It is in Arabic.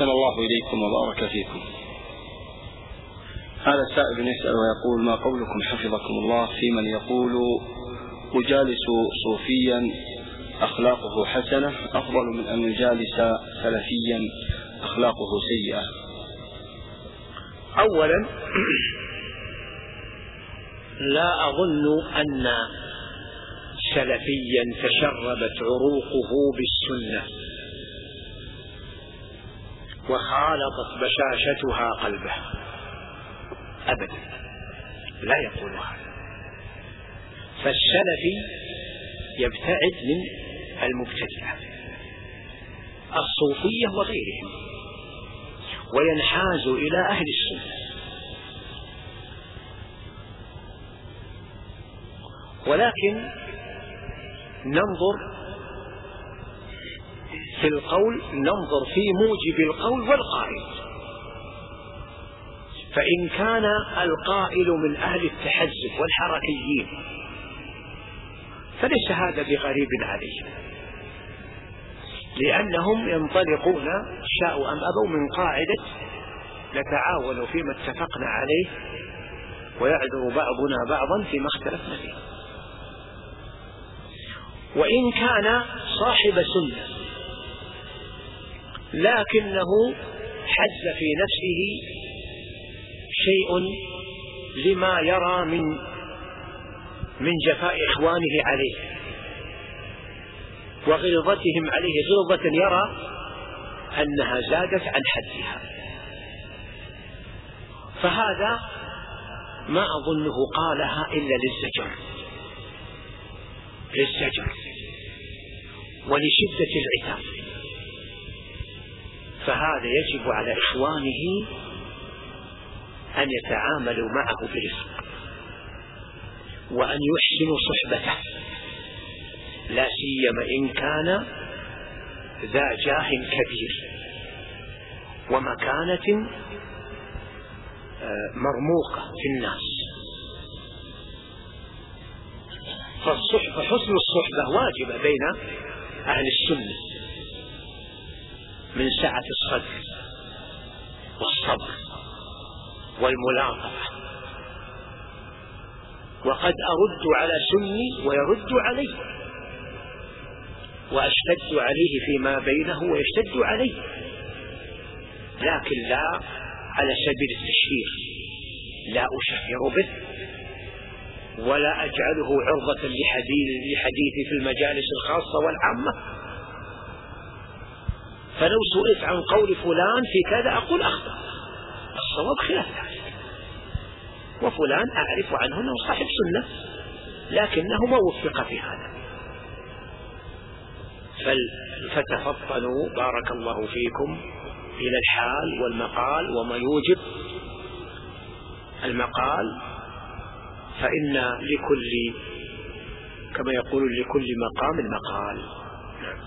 أحسن الله إليكم وبارك فيكم. هذا السائل يسأل ويقول ما قولكم حفظكم الله في من يقول أجالس صوفيا أخلاقه حسنة؟ أفضل من أن يجالس سلفيا أخلاقه سيئة. أولا لا أظن أن سلفيا تشربت عروقه بالسنة. وخالطت بشاشتها قلبه. أبدا. لا يقول هذا. فالسلفي يبتعد من المبتدعة الصوفية وغيرهم. وينحاز إلى أهل السنة. ولكن ننظر في القول ننظر في موجب القول والقائل فإن كان القائل من أهل التحزب والحركيين فليس هذا بغريب عليهم. لأنهم ينطلقون شاءوا أم أبوا من قاعدة نتعاون فيما اتفقنا عليه ويعذر بعضنا بعضا فيما اختلفنا فيه. وإن كان صاحب سنة لكنه حز في نفسه شيء لما يرى من من جفاء إخوانه عليه وغلظتهم عليه. غلظة يرى أنها زادت عن حدها. فهذا ما أظنه قالها إلا للزجر. للزجر. ولشدة العتاب. فهذا يجب على إخوانه أن يتعاملوا معه برفق وأن يحسنوا صحبته. لا سيما إن كان ذا جاه كبير ومكانة آه، مرموقة في الناس. فالصحبة حسن الصحبة واجبة بين أهل السنة. من سعة الصدر والصبر والملاطفة. وقد أرد على سني ويرد علي وأشتد عليه فيما بينه ويشتد علي لكن لا على سبيل التشهير لا أشهر به ولا أجعله عرضة لحديث لحديثي في المجالس الخاصة والعامة. فلو سئلت عن قول فلان في كذا أقول أخطأ. الصواب خلاف ذلك وفلان أعرف عنه أنه صاحب سنة لكنه ما وفق في هذا. فتفطنوا بارك الله فيكم إلى الحال والمقال وما يوجب المقال. فإن لكل كما يقول لكل مقام مقال نعم.